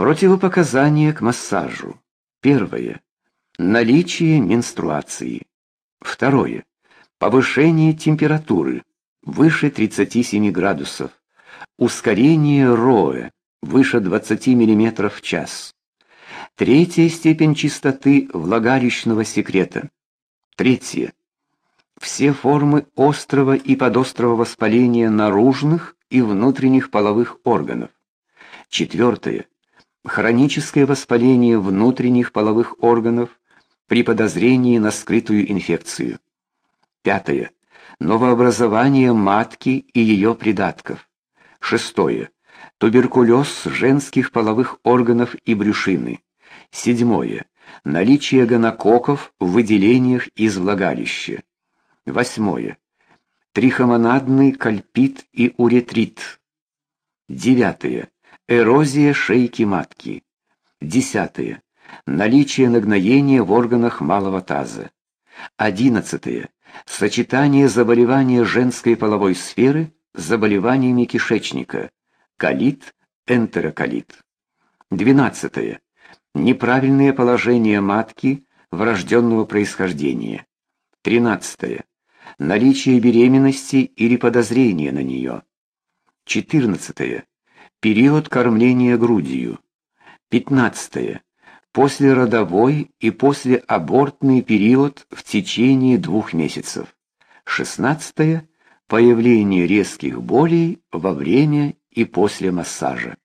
Противопоказания к массажу. Первое. Наличие менструации. Второе. Повышение температуры выше 37 градусов. Ускорение роя выше 20 мм в час. Третья степень чистоты влагалищного секрета. Третье. Все формы острого и подострого воспаления наружных и внутренних половых органов. Четвертое. Хроническое воспаление внутренних половых органов при подозрении на скрытую инфекцию. Пятое. Новообразование матки и ее придатков. Шестое. Туберкулез женских половых органов и брюшины. Седьмое. Наличие гонококков в выделениях из влагалища. Восьмое. Трихомонадный кальпит и уретрит. Девятое. Эрозия шейки матки. Десятое. Наличие нагноения в органах малого таза. Одиннадцатое. Сочетание заболевания женской половой сферы с заболеваниями кишечника. Колит, энтероколит. Двенадцатое. Неправильное положение матки врожденного происхождения. Тринадцатое. Наличие беременности или подозрения на нее. Четырнадцатое. Период кормления грудью. 15. Послеродовой и послеабортный период в течение двух месяцев. 16. Появление резких болей во время и после массажа.